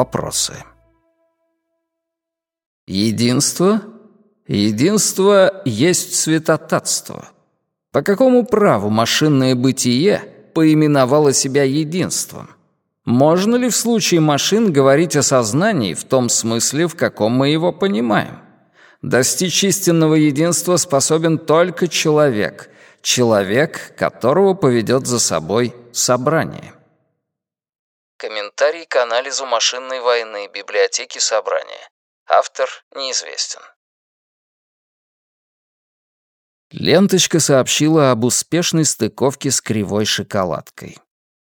7. Вопросы. Единство? Единство есть святотатство. По какому праву машинное бытие поименовало себя единством? Можно ли в случае машин говорить о сознании в том смысле, в каком мы его понимаем? Достичь истинного единства способен только человек, человек, которого поведет за собой собрание. Комментарий к анализу машинной войны библиотеки собрания. Автор неизвестен. Ленточка сообщила об успешной стыковке с кривой шоколадкой.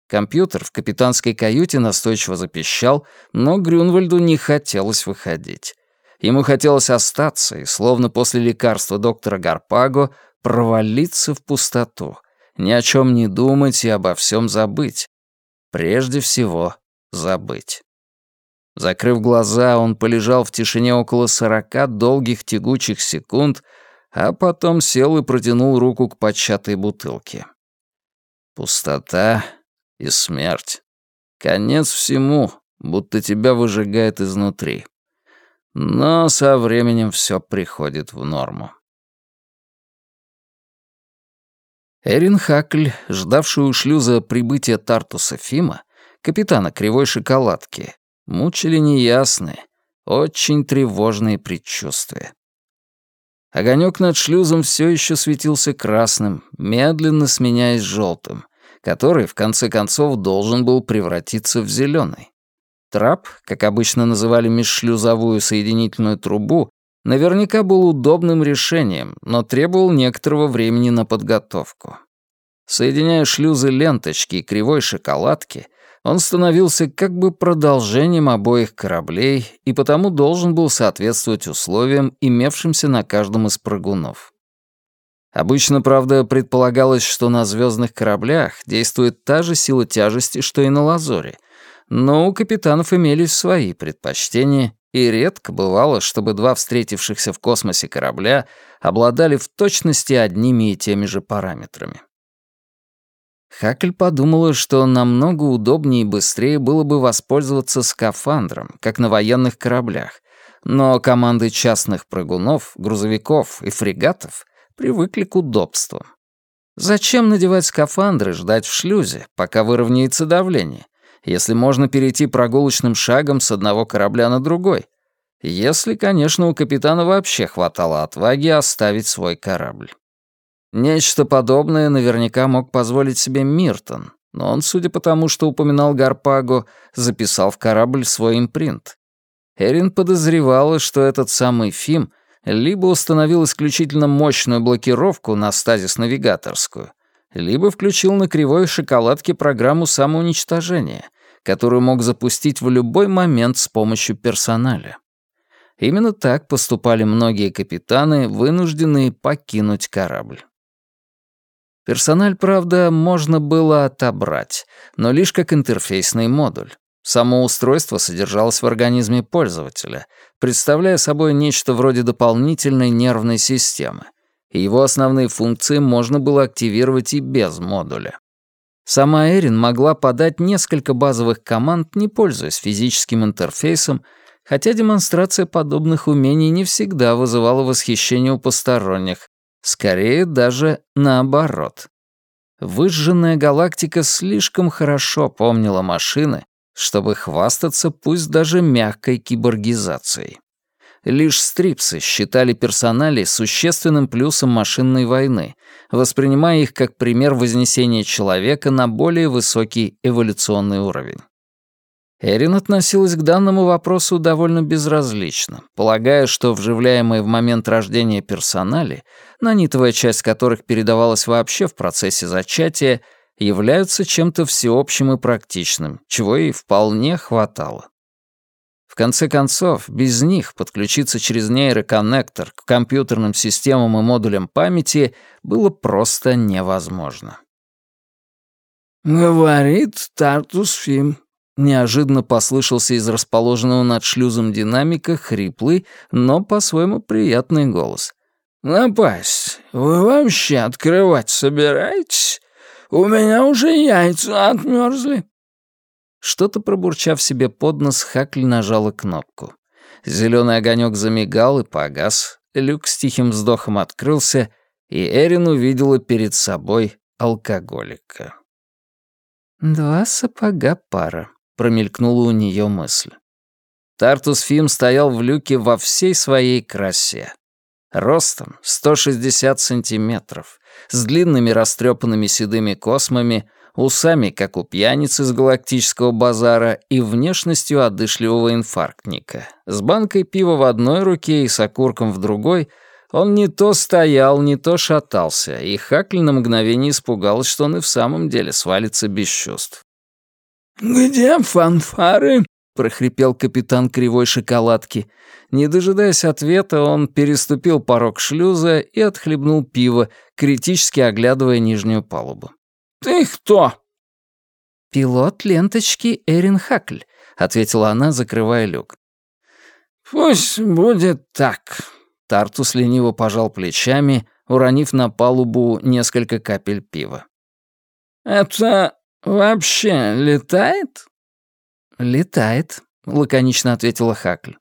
Компьютер в капитанской каюте настойчиво запищал, но Грюнвальду не хотелось выходить. Ему хотелось остаться и, словно после лекарства доктора Гарпаго, провалиться в пустоту, ни о чем не думать и обо всем забыть. Прежде всего, забыть. Закрыв глаза, он полежал в тишине около сорока долгих тягучих секунд, а потом сел и протянул руку к початой бутылке. Пустота и смерть. Конец всему, будто тебя выжигает изнутри. Но со временем все приходит в норму. Эрин Хакль, ждавший у шлюза прибытия Тартуса Фима, капитана кривой шоколадки, мучили неясные, очень тревожные предчувствия. Огонек над шлюзом все еще светился красным, медленно сменяясь желтым, который, в конце концов, должен был превратиться в зеленый. Трап, как обычно называли межшлюзовую соединительную трубу, наверняка был удобным решением, но требовал некоторого времени на подготовку. Соединяя шлюзы ленточки и кривой шоколадки, он становился как бы продолжением обоих кораблей и потому должен был соответствовать условиям, имевшимся на каждом из прыгунов. Обычно, правда, предполагалось, что на звездных кораблях действует та же сила тяжести, что и на Лазоре, но у капитанов имелись свои предпочтения, и редко бывало, чтобы два встретившихся в космосе корабля обладали в точности одними и теми же параметрами. Хакль подумала, что намного удобнее и быстрее было бы воспользоваться скафандром, как на военных кораблях, но команды частных прыгунов, грузовиков и фрегатов привыкли к удобствам. Зачем надевать скафандры, ждать в шлюзе, пока выровняется давление, если можно перейти прогулочным шагом с одного корабля на другой. Если, конечно, у капитана вообще хватало отваги оставить свой корабль. Нечто подобное наверняка мог позволить себе Миртон, но он, судя по тому, что упоминал Гарпаго, записал в корабль свой импринт. Эрин подозревала, что этот самый Фим либо установил исключительно мощную блокировку на стазис-навигаторскую, либо включил на кривой шоколадке программу самоуничтожения, которую мог запустить в любой момент с помощью персоналя. Именно так поступали многие капитаны, вынужденные покинуть корабль. Персональ, правда, можно было отобрать, но лишь как интерфейсный модуль. Само устройство содержалось в организме пользователя, представляя собой нечто вроде дополнительной нервной системы, и его основные функции можно было активировать и без модуля. Сама Эрин могла подать несколько базовых команд, не пользуясь физическим интерфейсом, хотя демонстрация подобных умений не всегда вызывала восхищение у посторонних, скорее даже наоборот. Выжженная галактика слишком хорошо помнила машины, чтобы хвастаться пусть даже мягкой киборгизацией. Лишь стрипсы считали персонали существенным плюсом машинной войны, воспринимая их как пример вознесения человека на более высокий эволюционный уровень. Эрин относилась к данному вопросу довольно безразлично, полагая, что вживляемые в момент рождения персонали, нанитовая часть которых передавалась вообще в процессе зачатия, являются чем-то всеобщим и практичным, чего ей вполне хватало. В конце концов, без них подключиться через нейроконнектор к компьютерным системам и модулям памяти было просто невозможно. «Говорит Тартус Фим», — неожиданно послышался из расположенного над шлюзом динамика хриплый, но по-своему приятный голос. «Напасть, вы вообще открывать собираетесь? У меня уже яйца отмерзли». Что-то пробурчав себе под нос, Хакль нажала кнопку. Зеленый огонек замигал и погас, люк с тихим вздохом открылся, и Эрин увидела перед собой алкоголика. «Два сапога пара», — промелькнула у нее мысль. Тартус Фим стоял в люке во всей своей красе. Ростом 160 сантиметров, с длинными растрепанными седыми космами, усами, как у пьяницы с галактического базара, и внешностью одышливого инфарктника. С банкой пива в одной руке и с окурком в другой — он не то стоял, не то шатался, и Хакль на мгновение испугалась, что он и в самом деле свалится без чувств. «Где фанфары?» — прохрипел капитан кривой шоколадки. Не дожидаясь ответа, он переступил порог шлюза и отхлебнул пиво, критически оглядывая нижнюю палубу. «Ты кто?» «Пилот ленточки Эрин Хакль», — ответила она, закрывая люк. «Пусть будет так», Тартус лениво пожал плечами, уронив на палубу несколько капель пива. «Это вообще летает?» «Летает», — лаконично ответила Хакль.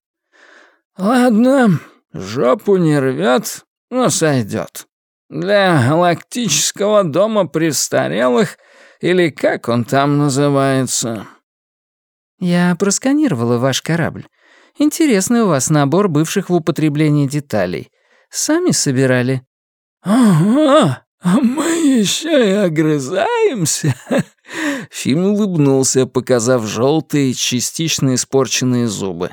«Ладно, жопу не рвет, но сойдет. Для галактического дома престарелых, или как он там называется?» «Я просканировала ваш корабль. Интересный у вас набор бывших в употреблении деталей. Сами собирали?» «Ага, а мы еще и огрызаемся!» Фим улыбнулся, показав желтые, частично испорченные зубы.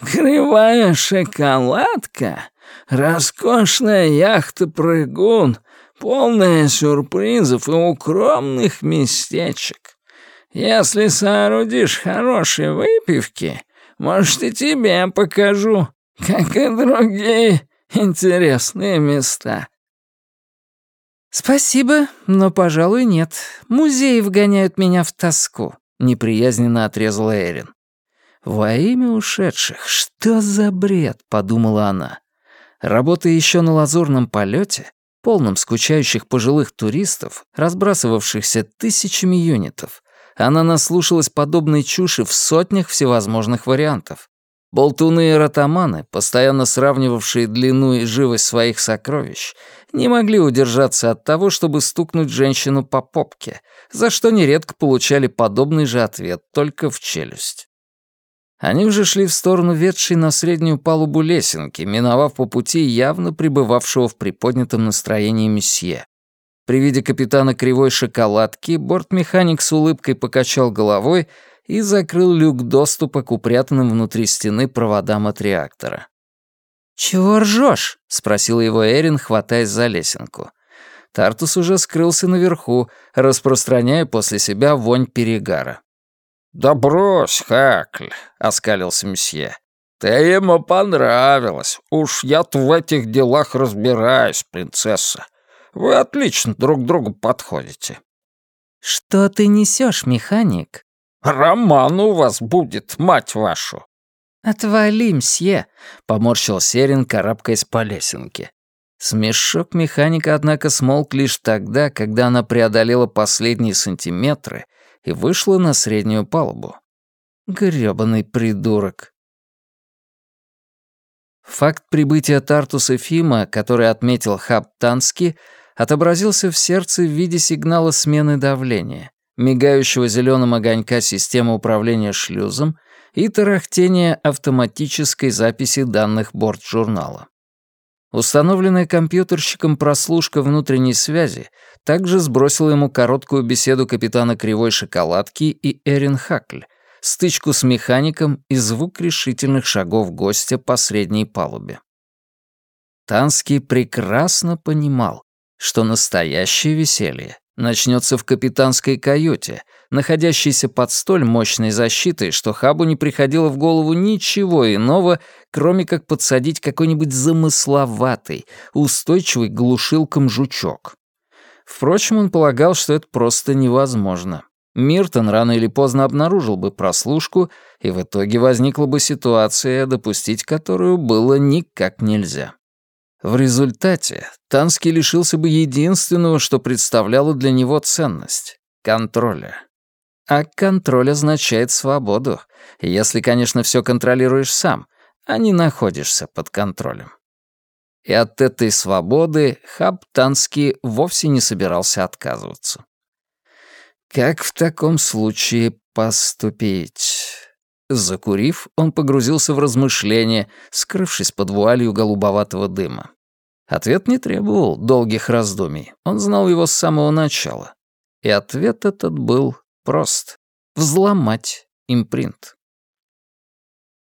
«Кривая шоколадка, роскошная яхта-прыгун, полная сюрпризов и укромных местечек. Если соорудишь хорошие выпивки, может, и тебе покажу, как и другие интересные места». «Спасибо, но, пожалуй, нет. Музеи вгоняют меня в тоску», — неприязненно отрезала Эрин. «Во имя ушедших, что за бред?» — подумала она. Работая еще на лазурном полете, полном скучающих пожилых туристов, разбрасывавшихся тысячами юнитов, она наслушалась подобной чуши в сотнях всевозможных вариантов. Болтуны и ротаманы, постоянно сравнивавшие длину и живость своих сокровищ, не могли удержаться от того, чтобы стукнуть женщину по попке, за что нередко получали подобный же ответ, только в челюсть. Они уже шли в сторону ведшей на среднюю палубу лесенки, миновав по пути явно пребывавшего в приподнятом настроении месье. При виде капитана кривой шоколадки бортмеханик с улыбкой покачал головой и закрыл люк доступа к упрятанным внутри стены проводам от реактора. «Чего ржёшь?» — спросил его Эрин, хватаясь за лесенку. Тартус уже скрылся наверху, распространяя после себя вонь перегара. «Да брось, Хакль!» — оскалился месье. «Ты ему понравилась. Уж я-то в этих делах разбираюсь, принцесса. Вы отлично друг другу подходите». «Что ты несешь, механик?» «Роман у вас будет, мать вашу!» «Отвали, мсье!» — поморщил Серин, карабкаясь по лесенке. Смешок механика, однако, смолк лишь тогда, когда она преодолела последние сантиметры и вышла на среднюю палубу. Грёбаный придурок. Факт прибытия Тартуса Фима, который отметил Хаб Тански, отобразился в сердце в виде сигнала смены давления, мигающего зеленым огонька системы управления шлюзом и тарахтения автоматической записи данных борт-журнала. Установленная компьютерщиком прослушка внутренней связи также сбросила ему короткую беседу капитана Кривой Шоколадки и Эрин Хакль, стычку с механиком и звук решительных шагов гостя по средней палубе. Танский прекрасно понимал, что настоящее веселье начнется в капитанской каюте, находящейся под столь мощной защитой, что Хабу не приходило в голову ничего иного, кроме как подсадить какой-нибудь замысловатый, устойчивый глушилком жучок. Впрочем, он полагал, что это просто невозможно. Миртон рано или поздно обнаружил бы прослушку, и в итоге возникла бы ситуация, допустить которую было никак нельзя. В результате Танский лишился бы единственного, что представляло для него ценность — контроля. А контроль означает свободу, если, конечно, все контролируешь сам, а не находишься под контролем. И от этой свободы Хаб Танский вовсе не собирался отказываться. Как в таком случае поступить? Закурив, он погрузился в размышления, скрывшись под вуалью голубоватого дыма. Ответ не требовал долгих раздумий, он знал его с самого начала. И ответ этот был прост — взломать импринт.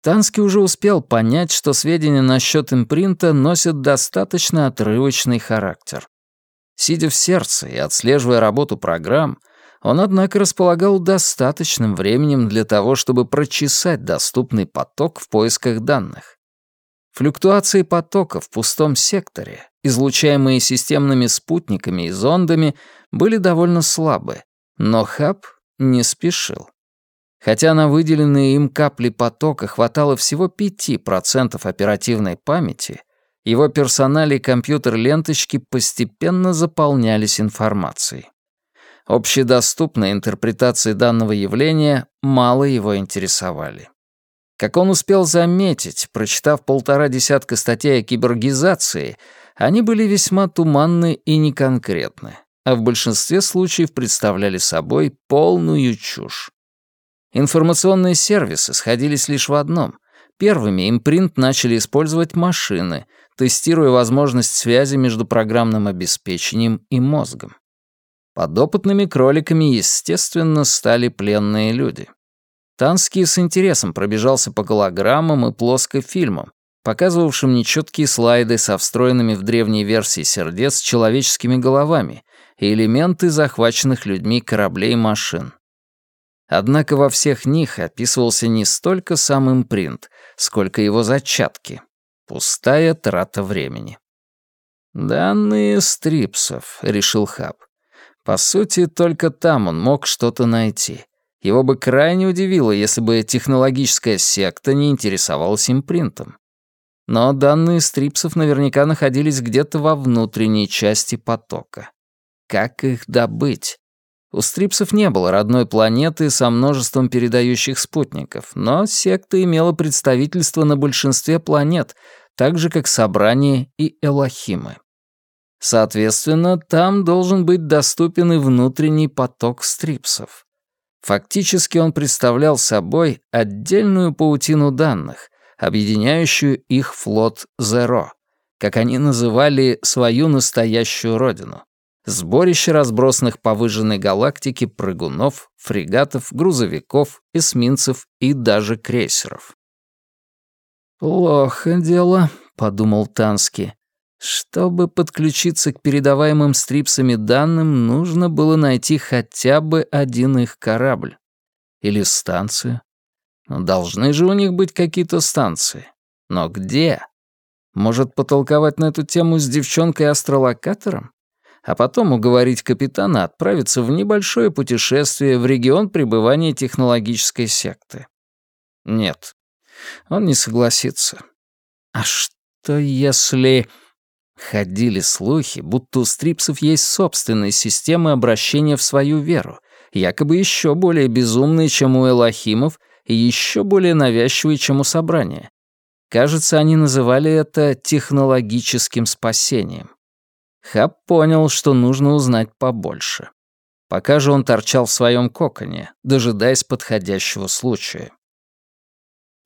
Танский уже успел понять, что сведения насчет импринта носят достаточно отрывочный характер. Сидя в сердце и отслеживая работу программ, он, однако, располагал достаточным временем для того, чтобы прочесать доступный поток в поисках данных. Флюктуации потока в пустом секторе, излучаемые системными спутниками и зондами, были довольно слабы, но Хаб не спешил. Хотя на выделенные им капли потока хватало всего 5% оперативной памяти, его персонали и компьютер-ленточки постепенно заполнялись информацией. Общедоступные интерпретации данного явления мало его интересовали. Как он успел заметить, прочитав полтора десятка статей о киборгизации, они были весьма туманны и неконкретны, а в большинстве случаев представляли собой полную чушь. Информационные сервисы сходились лишь в одном. Первыми импринт начали использовать машины, тестируя возможность связи между программным обеспечением и мозгом. Подопытными кроликами, естественно, стали пленные люди. Танский с интересом пробежался по голограммам и плоскофильмам, показывавшим нечеткие слайды со встроенными в древней версии сердец человеческими головами и элементы захваченных людьми кораблей и машин. Однако во всех них описывался не столько сам импринт, сколько его зачатки. Пустая трата времени. «Данные стрипсов», — решил Хаб. По сути, только там он мог что-то найти. Его бы крайне удивило, если бы технологическая секта не интересовалась импринтом. Но данные стрипсов наверняка находились где-то во внутренней части потока. Как их добыть? У стрипсов не было родной планеты со множеством передающих спутников, но секта имела представительство на большинстве планет, так же, как Собрание и Элохимы. Соответственно, там должен быть доступен и внутренний поток стрипсов. Фактически он представлял собой отдельную паутину данных, объединяющую их флот Зеро, как они называли свою настоящую родину. Сборище разбросанных по выжженной галактике прыгунов, фрегатов, грузовиков, эсминцев и даже крейсеров. «Плохо дело», — подумал Тански. Чтобы подключиться к передаваемым стрипсами данным, нужно было найти хотя бы один их корабль. Или станцию. Но должны же у них быть какие-то станции. Но где? Может, потолковать на эту тему с девчонкой-астролокатором? А потом уговорить капитана отправиться в небольшое путешествие в регион пребывания технологической секты. Нет, он не согласится. А что если... Ходили слухи, будто у стрипсов есть собственные системы обращения в свою веру, якобы еще более безумные, чем у элохимов, и еще более навязчивые, чем у собрания. Кажется, они называли это технологическим спасением. Хаб понял, что нужно узнать побольше. Пока же он торчал в своем коконе, дожидаясь подходящего случая.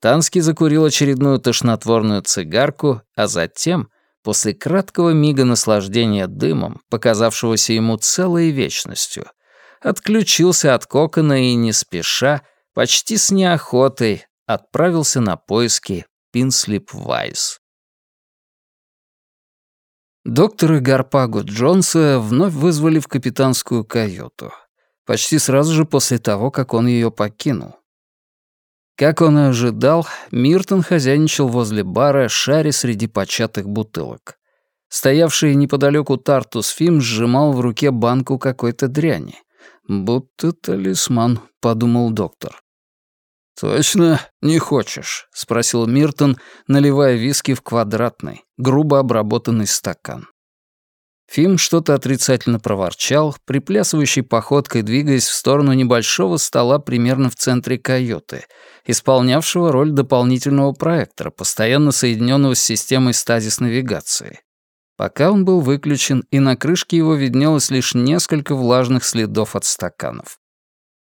Танский закурил очередную тошнотворную цигарку, а затем После краткого мига наслаждения дымом, показавшегося ему целой вечностью, отключился от кокона и, не спеша, почти с неохотой, отправился на поиски Пинслип Вайс. Доктора Гарпагу Джонса вновь вызвали в капитанскую каюту, почти сразу же после того, как он ее покинул. Как он и ожидал, Миртон хозяйничал возле бара, шаря среди початых бутылок. Стоявший неподалеку Тартус Фим сжимал в руке банку какой-то дряни. «Будто талисман», — подумал доктор. «Точно не хочешь?» — спросил Миртон, наливая виски в квадратный, грубо обработанный стакан. Фим что-то отрицательно проворчал, приплясывающей походкой двигаясь в сторону небольшого стола примерно в центре каюты, исполнявшего роль дополнительного проектора, постоянно соединенного с системой стазис-навигации. Пока он был выключен, и на крышке его виднелось лишь несколько влажных следов от стаканов.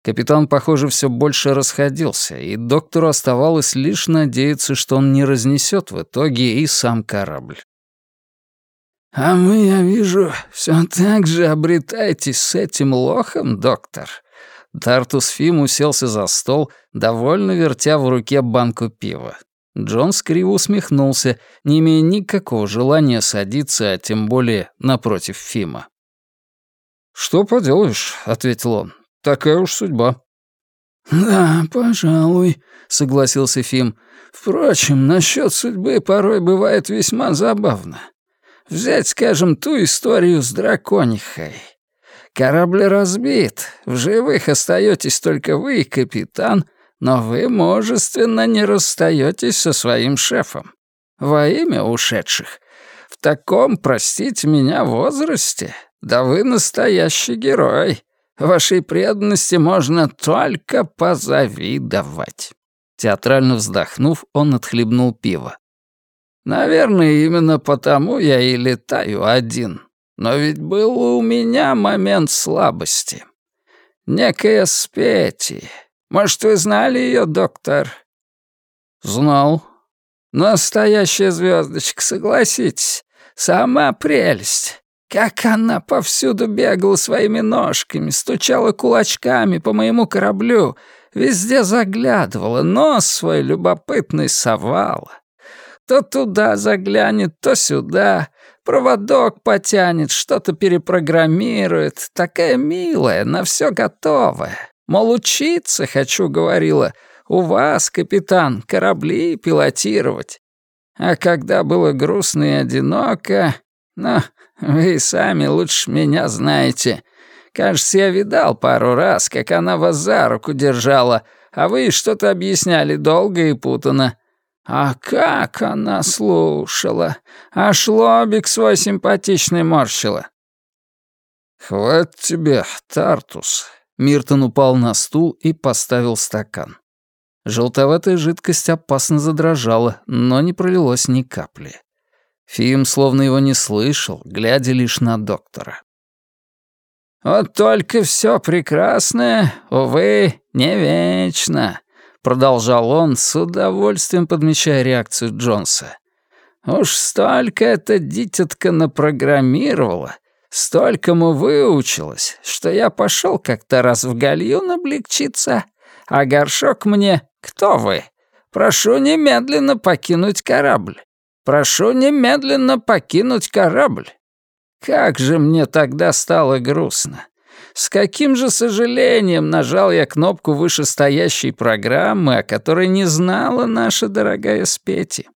Капитан, похоже, все больше расходился, и доктору оставалось лишь надеяться, что он не разнесет в итоге и сам корабль. «А вы, я вижу, все так же обретаетесь с этим лохом, доктор?» Тартус Фим уселся за стол, довольно вертя в руке банку пива. Джон скриво усмехнулся, не имея никакого желания садиться, а тем более напротив Фима. «Что поделаешь?» — ответил он. «Такая уж судьба». «Да, пожалуй», — согласился Фим. «Впрочем, насчет судьбы порой бывает весьма забавно. Взять, скажем, ту историю с драконихой. Корабль разбит, в живых остаетесь только вы и капитан, но вы мужественно не расстаетесь со своим шефом. Во имя ушедших. В таком, простите меня, возрасте, да вы настоящий герой. Вашей преданности можно только позавидовать». Театрально вздохнув, он отхлебнул пиво. Наверное, именно потому я и летаю один. Но ведь был у меня момент слабости. Некая Спети. Может, вы знали ее, доктор? Знал. Настоящая звездочка, согласитесь. Сама прелесть. Как она повсюду бегала своими ножками, стучала кулачками по моему кораблю, везде заглядывала, нос свой любопытный совала. То туда заглянет, то сюда. Проводок потянет, что-то перепрограммирует. Такая милая, на все готовая. Мол, учиться хочу, говорила. У вас, капитан, корабли пилотировать. А когда было грустно и одиноко... Ну, вы сами лучше меня знаете. Кажется, я видал пару раз, как она вас за руку держала, а вы что-то объясняли долго и путано. А как она слушала! Аж лобик свой симпатичный морщила. «Хватит тебе, Тартус!» Миртон упал на стул и поставил стакан. Желтоватая жидкость опасно задрожала, но не пролилось ни капли. Фим словно его не слышал, глядя лишь на доктора. «Вот только все прекрасное, увы, не вечно», продолжал он, с удовольствием подмечая реакцию Джонса. «Уж столько эта дитятка напрограммировала, столькому выучилась, что я пошел как-то раз в гальюн облегчиться, а горшок мне «Кто вы? Прошу немедленно покинуть корабль. Прошу немедленно покинуть корабль». Как же мне тогда стало грустно. С каким же сожалением нажал я кнопку вышестоящей программы, о которой не знала наша дорогая Спети.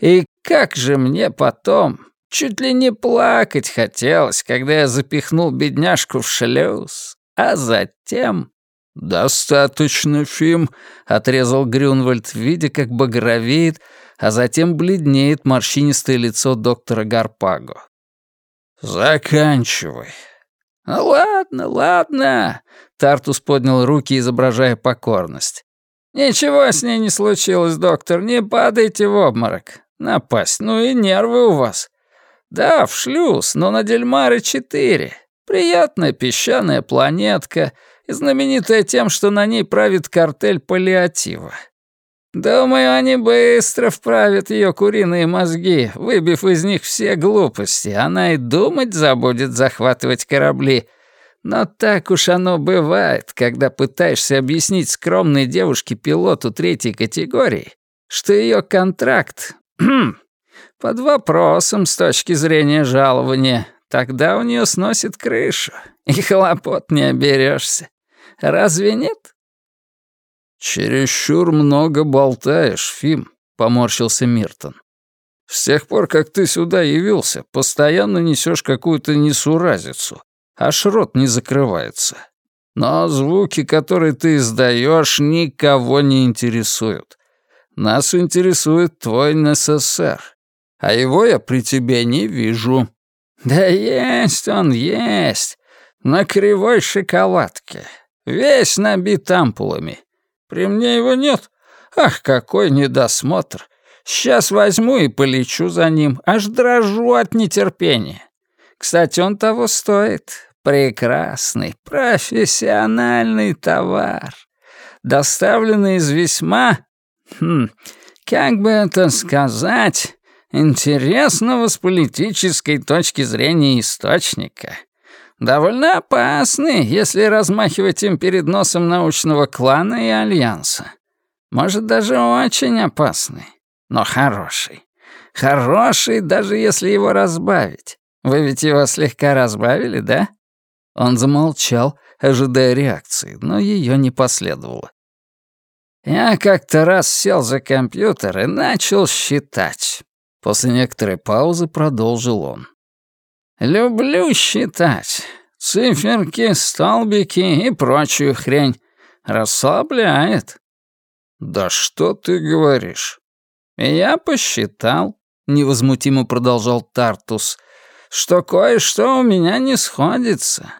И как же мне потом, чуть ли не плакать хотелось, когда я запихнул бедняжку в шлюз, а затем... «Достаточно, Фим», — отрезал Грюнвальд, видя, как багровеет, а затем бледнеет морщинистое лицо доктора Гарпаго. «Заканчивай. «Ну ладно, ладно», — Тартус поднял руки, изображая покорность. «Ничего с ней не случилось, доктор, не падайте в обморок. Напасть, ну и нервы у вас. Да, в шлюз, но на Дельмаре-4. Приятная песчаная планетка, и знаменитая тем, что на ней правит картель паллиатива. Думаю, они быстро вправят ее куриные мозги, выбив из них все глупости. Она и думать забудет захватывать корабли. Но так уж оно бывает, когда пытаешься объяснить скромной девушке-пилоту третьей категории, что ее контракт под вопросом с точки зрения жалования. Тогда у нее сносит крышу, и хлопот не оберешься. Разве нет? «Чересчур много болтаешь, Фим», — поморщился Миртон. «С тех пор, как ты сюда явился, постоянно несешь какую-то несуразицу, аж рот не закрывается. Но звуки, которые ты издаешь, никого не интересуют. Нас интересует твой НССР, а его я при тебе не вижу». «Да есть он, есть! На кривой шоколадке. Весь набит ампулами. При мне его нет. Ах, какой недосмотр! Сейчас возьму и полечу за ним, аж дрожу от нетерпения. Кстати, он того стоит. Прекрасный, профессиональный товар. Доставленный из весьма... Хм, как бы это сказать... Интересного с политической точки зрения источника. Довольно опасный, если размахивать им перед носом научного клана и альянса. Может, даже очень опасный, но хороший. Хороший, даже если его разбавить. Вы ведь его слегка разбавили, да?» Он замолчал, ожидая реакции, но ее не последовало. «Я как-то раз сел за компьютер и начал считать. После некоторой паузы продолжил он. «Люблю считать. Циферки, столбики и прочую хрень. Расслабляет». «Да что ты говоришь?» «Я посчитал», — невозмутимо продолжал Тартус, «что кое-что у меня не сходится,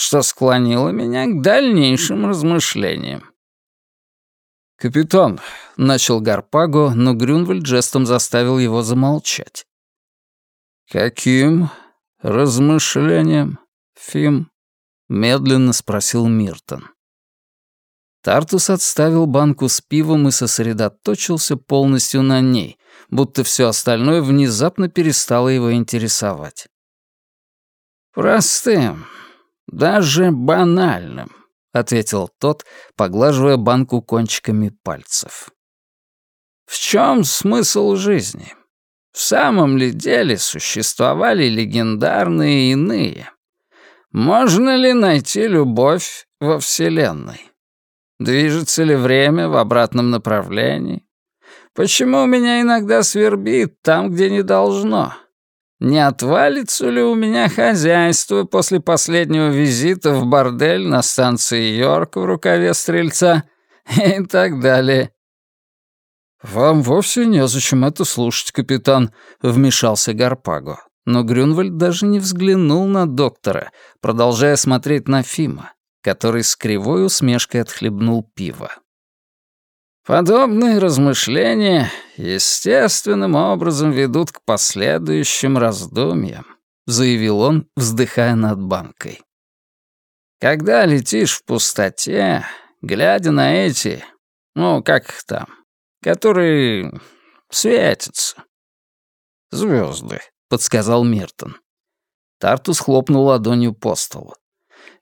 что склонило меня к дальнейшим размышлениям. «Капитан», — начал Гарпаго, но Грюнвальд жестом заставил его замолчать. «Каким размышлением, Фим?» — медленно спросил Миртон. Тартус отставил банку с пивом и сосредоточился полностью на ней, будто все остальное внезапно перестало его интересовать. «Простым, даже банальным. — ответил тот, поглаживая банку кончиками пальцев. «В чем смысл жизни? В самом ли деле существовали легендарные иные? Можно ли найти любовь во Вселенной? Движется ли время в обратном направлении? Почему меня иногда свербит там, где не должно?» Не отвалится ли у меня хозяйство после последнего визита в бордель на станции Йорк в рукаве стрельца и так далее. «Вам вовсе незачем это слушать, капитан», — вмешался Гарпаго. Но Грюнвальд даже не взглянул на доктора, продолжая смотреть на Фима, который с кривой усмешкой отхлебнул пиво. Подобные размышления естественным образом ведут к последующим раздумьям, заявил он, вздыхая над банкой. Когда летишь в пустоте, глядя на эти, ну, как их там, которые светятся. Звезды, подсказал Миртон. Тартус хлопнул ладонью по столу.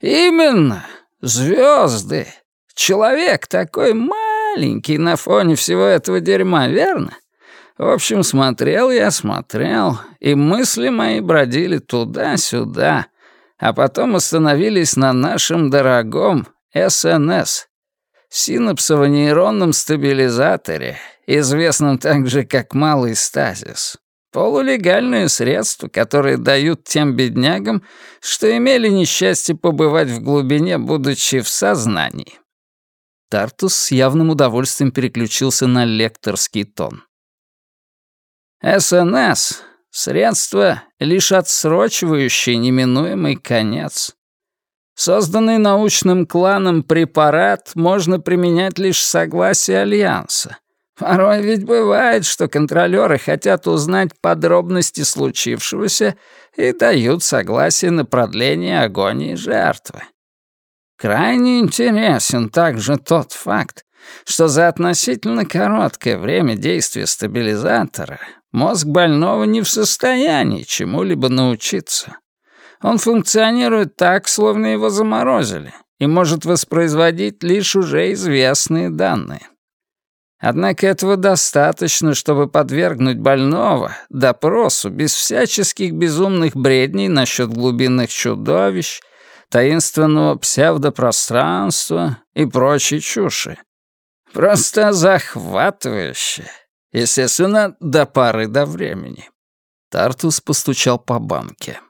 Именно, звезды. Человек такой маленький на фоне всего этого дерьма, верно? В общем, смотрел я, смотрел, и мысли мои бродили туда-сюда, а потом остановились на нашем дорогом СНС, синапсово-нейронном стабилизаторе, известном также как малый стазис. Полулегальное средство, которое дают тем беднягам, что имели несчастье побывать в глубине, будучи в сознании. Тартус с явным удовольствием переключился на лекторский тон. «СНС — средство, лишь отсрочивающее неминуемый конец. Созданный научным кланом препарат можно применять лишь с согласия Альянса. Порой ведь бывает, что контролёры хотят узнать подробности случившегося и дают согласие на продление агонии жертвы. Крайне интересен также тот факт, что за относительно короткое время действия стабилизатора мозг больного не в состоянии чему-либо научиться. Он функционирует так, словно его заморозили, и может воспроизводить лишь уже известные данные. Однако этого достаточно, чтобы подвергнуть больного допросу без всяческих безумных бредней насчет глубинных чудовищ, таинственного псевдопространства и прочей чуши. Просто захватывающе. Естественно, до пары до времени. Тартус постучал по банке.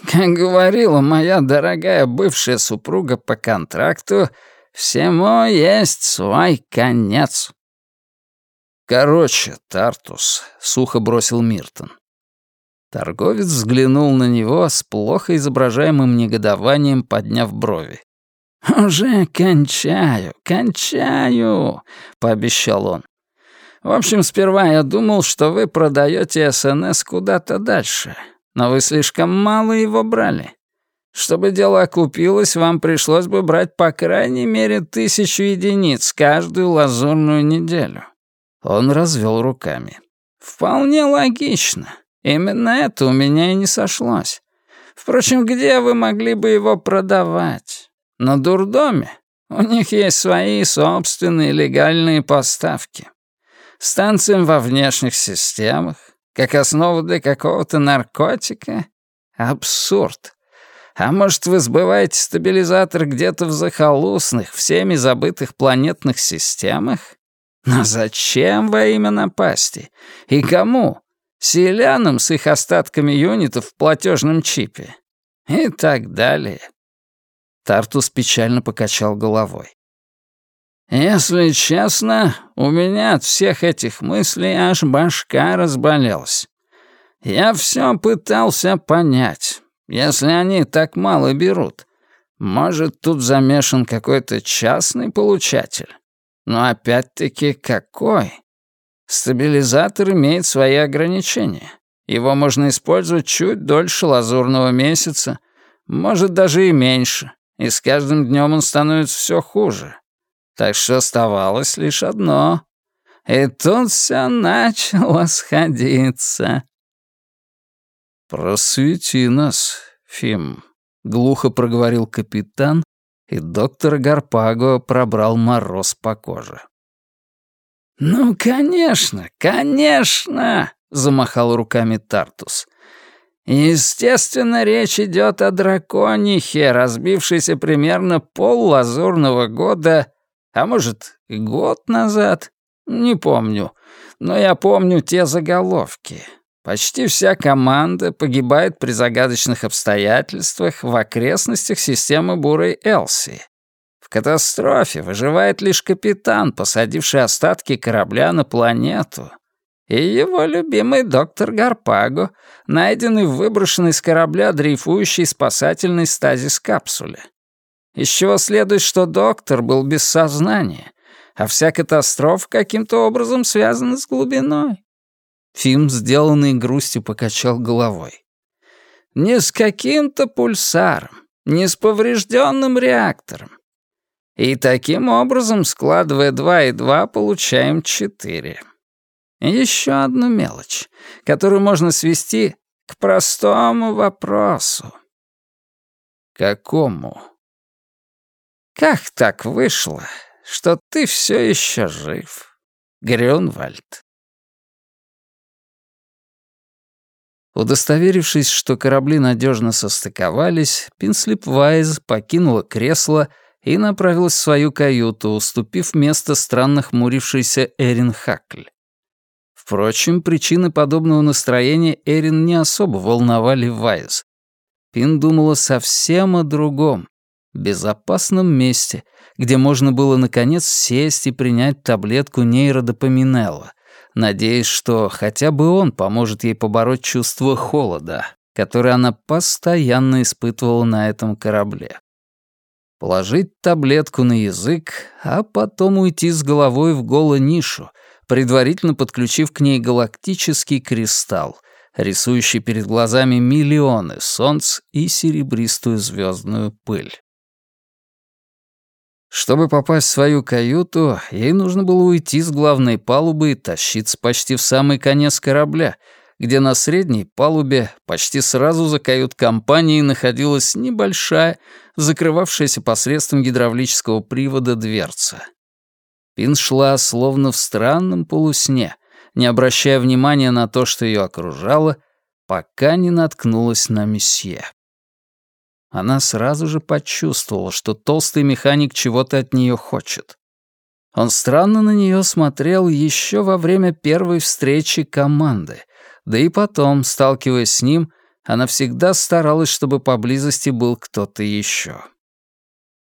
Как говорила моя дорогая бывшая супруга по контракту, всему есть свой конец. «Короче, Тартус», — сухо бросил Миртон. Торговец взглянул на него с плохо изображаемым негодованием, подняв брови. «Уже кончаю, кончаю», — пообещал он. «В общем, сперва я думал, что вы продаете СНС куда-то дальше, но вы слишком мало его брали. Чтобы дело окупилось, вам пришлось бы брать по крайней мере тысячу единиц каждую лазурную неделю». Он развел руками. «Вполне логично. Именно это у меня и не сошлось. Впрочем, где вы могли бы его продавать? На дурдоме? У них есть свои собственные легальные поставки. Станциям во внешних системах, как основу для какого-то наркотика? Абсурд. А может, вы сбываете стабилизатор где-то в захолустных, всеми забытых планетных системах? Но зачем во имя напасти? И кому? Селянам с их остатками юнитов в платежном чипе? И так далее. Тартус печально покачал головой. «Если честно, у меня от всех этих мыслей аж башка разболелась. Я все пытался понять. Если они так мало берут, может, тут замешан какой-то частный получатель? Но опять-таки какой? Стабилизатор имеет свои ограничения. Его можно использовать чуть дольше лазурного месяца, может, даже и меньше и с каждым днем он становится все хуже. Так что оставалось лишь одно. И тут все начало сходиться. «Просвети нас, Фим», — глухо проговорил капитан, и доктор Гарпаго пробрал мороз по коже. «Ну, конечно, конечно!» — замахал руками Тартус. Естественно, речь идет о драконихе, разбившейся примерно пол лазурного года, а может, год назад, не помню, но я помню те заголовки. Почти вся команда погибает при загадочных обстоятельствах в окрестностях системы Бурой Элси. В катастрофе выживает лишь капитан, посадивший остатки корабля на планету и его любимый доктор Гарпаго, найденный в выброшенной с корабля дрейфующей спасательной стазис-капсуле. Из чего следует, что доктор был без сознания, а вся катастрофа каким-то образом связана с глубиной. Фим, сделанный грустью, покачал головой. Не с каким-то пульсаром, не с поврежденным реактором. И таким образом, складывая два и два, получаем четыре. Еще одну мелочь, которую можно свести к простому вопросу. Какому? Как так вышло, что ты все еще жив, Грюнвальд? Удостоверившись, что корабли надежно состыковались, Пинслип Вайз покинула кресло и направилась в свою каюту, уступив место странно хмурившейся Эрин Хакль. Впрочем, причины подобного настроения Эрин не особо волновали Вайс. Пин думала совсем о другом, безопасном месте, где можно было наконец сесть и принять таблетку нейродопаминелла, надеясь, что хотя бы он поможет ей побороть чувство холода, которое она постоянно испытывала на этом корабле. Положить таблетку на язык, а потом уйти с головой в голо-нишу — предварительно подключив к ней галактический кристалл, рисующий перед глазами миллионы солнц и серебристую звездную пыль. Чтобы попасть в свою каюту, ей нужно было уйти с главной палубы и тащиться почти в самый конец корабля, где на средней палубе почти сразу за кают-компанией находилась небольшая, закрывавшаяся посредством гидравлического привода дверца. Пин шла словно в странном полусне, не обращая внимания на то, что ее окружало, пока не наткнулась на месье. Она сразу же почувствовала, что толстый механик чего-то от нее хочет. Он странно на нее смотрел еще во время первой встречи команды, да и потом, сталкиваясь с ним, она всегда старалась, чтобы поблизости был кто-то еще.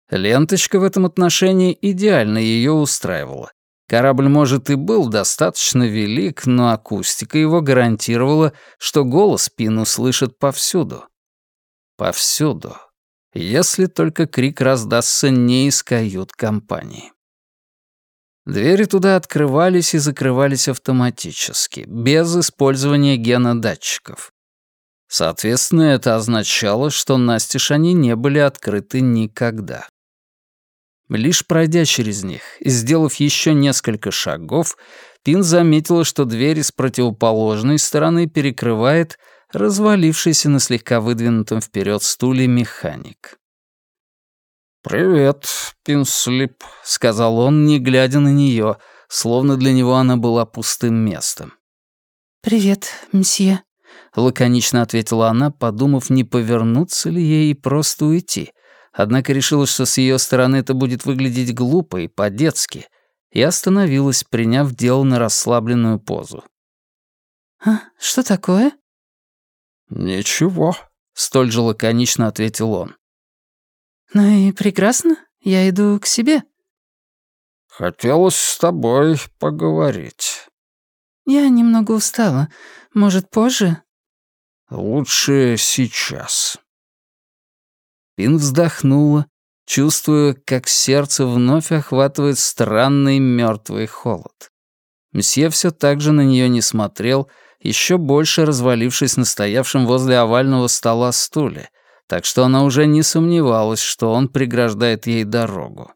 Ленточка в этом отношении идеально ее устраивала. Корабль, может, и был достаточно велик, но акустика его гарантировала, что голос Пину слышит повсюду. Повсюду. Если только крик раздастся не из кают-компании. Двери туда открывались и закрывались автоматически, без использования генодатчиков. Соответственно, это означало, что настежь они не были открыты никогда. Лишь пройдя через них и сделав еще несколько шагов, Пин заметила, что дверь с противоположной стороны перекрывает развалившийся на слегка выдвинутом вперед стуле механик. «Привет, Пинслип», — сказал он, не глядя на нее, словно для него она была пустым местом. «Привет, мсье», — лаконично ответила она, подумав, не повернуться ли ей и просто уйти. Однако решила, что с ее стороны это будет выглядеть глупо и по-детски, и остановилась, приняв дело на расслабленную позу. «А, что такое?» «Ничего», — столь же лаконично ответил он. «Ну и прекрасно. Я иду к себе». «Хотелось с тобой поговорить». «Я немного устала. Может, позже?» «Лучше сейчас». Пин вздохнула, чувствуя, как сердце вновь охватывает странный мертвый холод. Мсье все так же на нее не смотрел, еще больше развалившись на стоявшем возле овального стола стуле, так что она уже не сомневалась, что он преграждает ей дорогу.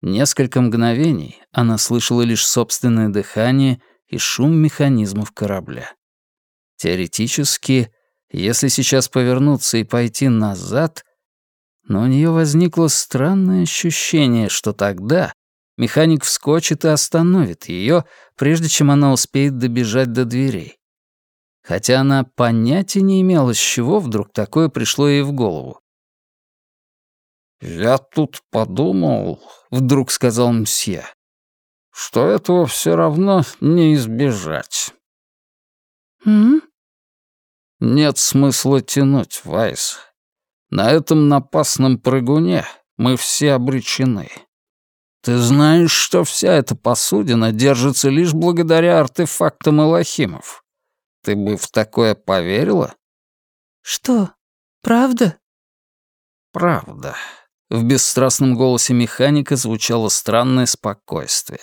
Несколько мгновений она слышала лишь собственное дыхание и шум механизмов корабля. Теоретически, если сейчас повернуться и пойти назад, но у нее возникло странное ощущение, что тогда механик вскочит и остановит ее, прежде чем она успеет добежать до дверей хотя она понятия не имела, с чего вдруг такое пришло ей в голову. «Я тут подумал», — вдруг сказал мсье, «что этого все равно не избежать». «М?», «Нет смысла тянуть, Вайс. На этом напасном прыгуне мы все обречены. Ты знаешь, что вся эта посудина держится лишь благодаря артефактам Элохимов. Ты бы в такое поверила? Что, правда? Правда. В бесстрастном голосе механика звучало странное спокойствие.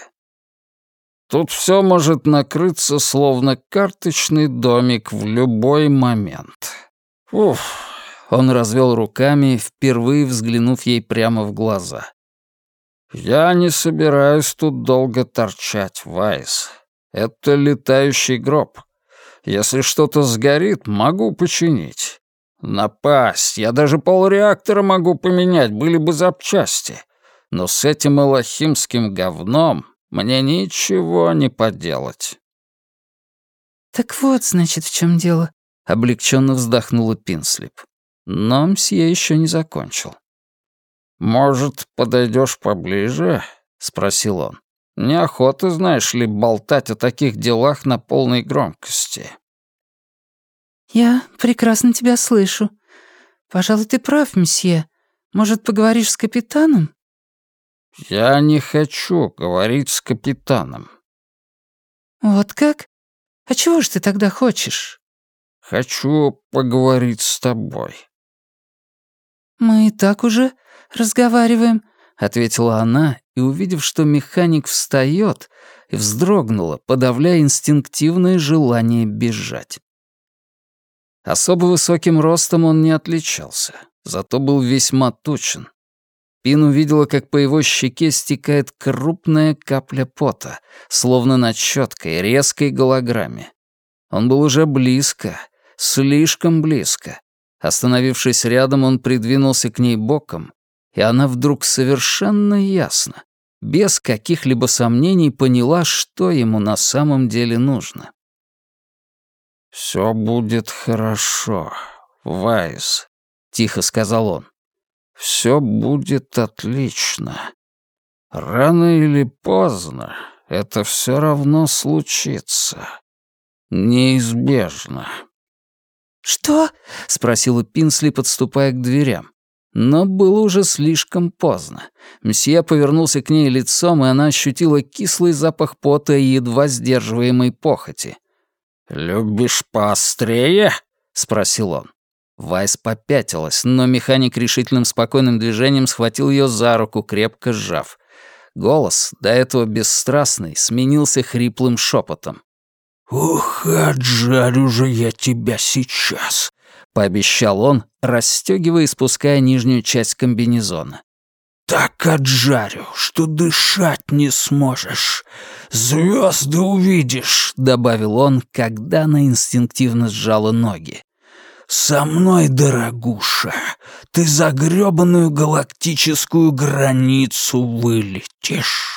Тут все может накрыться, словно карточный домик в любой момент. Уф. Он развел руками, впервые взглянув ей прямо в глаза. «Я не собираюсь тут долго торчать, Вайс. Это летающий гроб. Если что-то сгорит, могу починить. Напасть, я даже полреактора могу поменять, были бы запчасти. Но с этим элохимским говном мне ничего не поделать. «Так вот, значит, в чем дело», — облегченно вздохнула Пинслип. Но мсье еще не закончил. «Может, подойдешь поближе?» — спросил он. Неохота, знаешь ли, болтать о таких делах на полной громкости. «Я прекрасно тебя слышу. Пожалуй, ты прав, месье. Может, поговоришь с капитаном?» «Я не хочу говорить с капитаном». «Вот как? А чего ж ты тогда хочешь?» «Хочу поговорить с тобой». «Мы и так уже разговариваем», — ответила она, и, увидев, что механик встает, вздрогнула, подавляя инстинктивное желание бежать. Особо высоким ростом он не отличался, зато был весьма точен. Пин увидела, как по его щеке стекает крупная капля пота, словно на четкой, резкой голограмме. Он был уже близко, слишком близко. Остановившись рядом, он придвинулся к ней боком и она вдруг совершенно ясно, без каких-либо сомнений поняла, что ему на самом деле нужно. «Все будет хорошо, Вайс», — тихо сказал он. «Все будет отлично. Рано или поздно это все равно случится. Неизбежно». «Что?» — спросила Пинсли, подступая к дверям. Но было уже слишком поздно. Мсье повернулся к ней лицом, и она ощутила кислый запах пота и едва сдерживаемой похоти. «Любишь поострее?» — спросил он. Вайс попятилась, но механик решительным спокойным движением схватил ее за руку, крепко сжав. Голос, до этого бесстрастный, сменился хриплым шепотом. «Ух, отжарю же я тебя сейчас!» — пообещал он, расстегивая и спуская нижнюю часть комбинезона. «Так отжарю, что дышать не сможешь. Звезды увидишь», — добавил он, когда она инстинктивно сжала ноги. «Со мной, дорогуша, ты за грёбаную галактическую границу вылетишь».